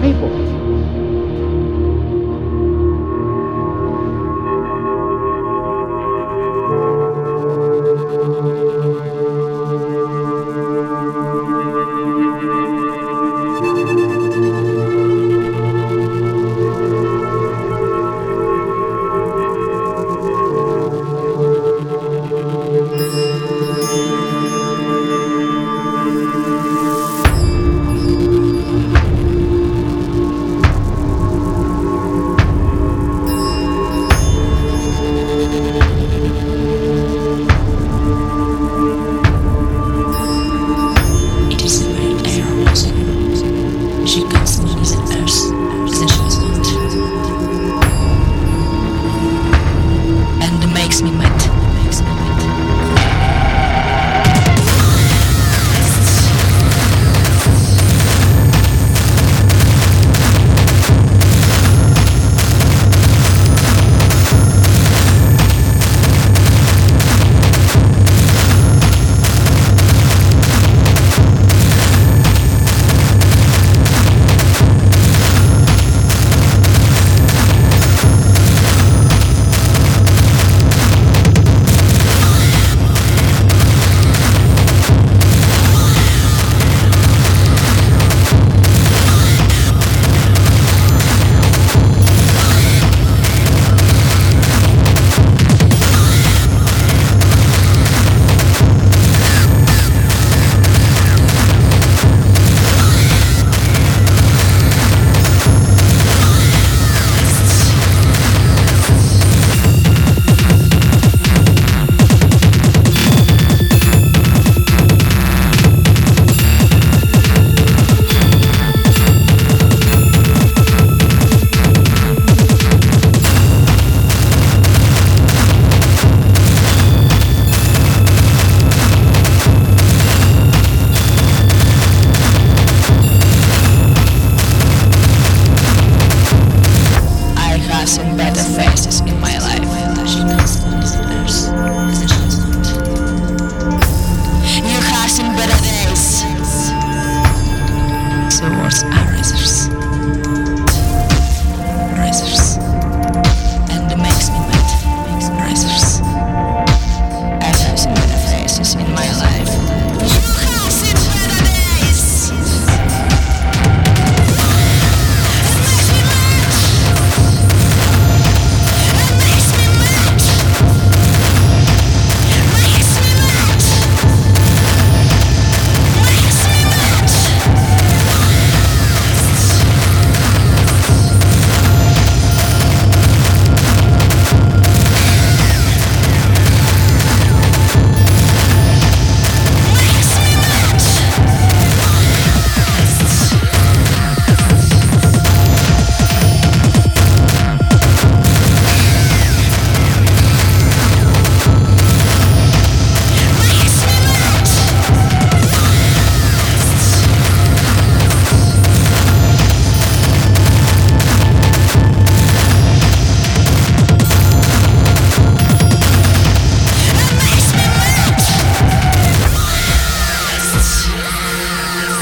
people. She the earth Buenos